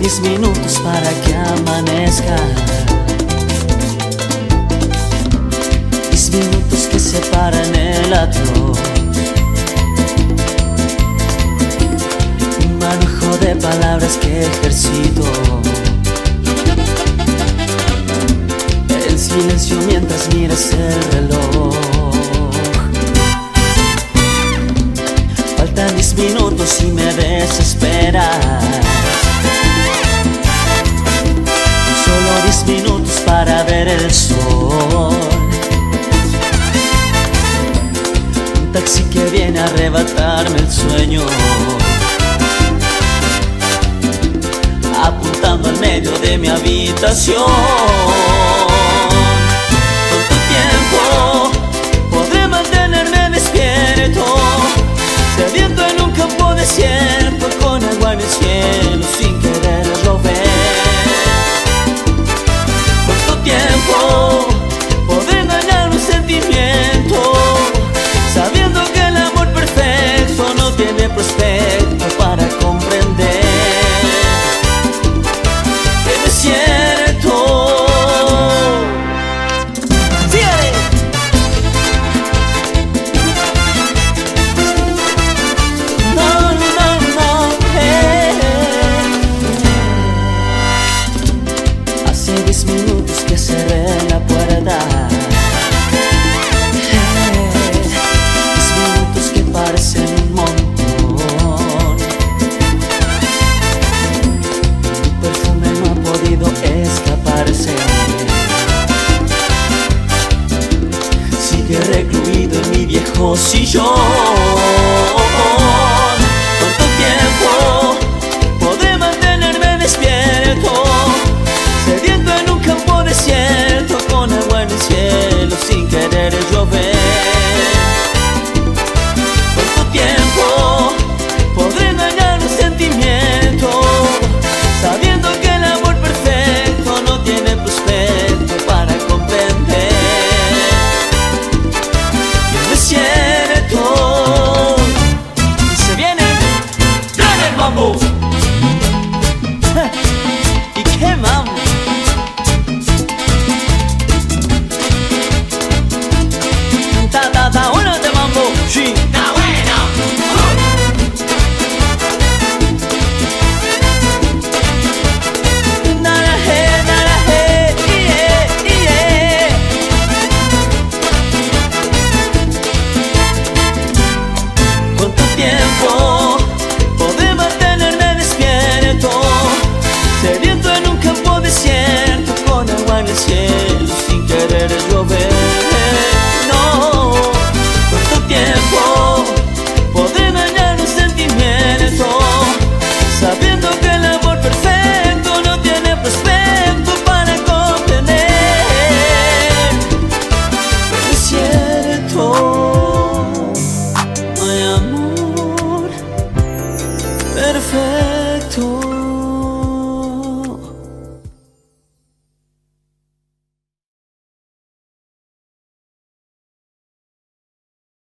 diez minutos para que amanezca. Diez minutos que separan el atrio. Un manejo de palabras que ejercito. El silencio mientras miras el reloj. Faltan diez minutos y me desesperas. El sol. Un taxi que viene a arrebatarme el sueño. Apuntando al medio de mi habitación. viejo sillón. ¿Cuánto tiempo podré mantenerme despierto? Sediento en un campo desierto con agua en el cielo sin querer llover.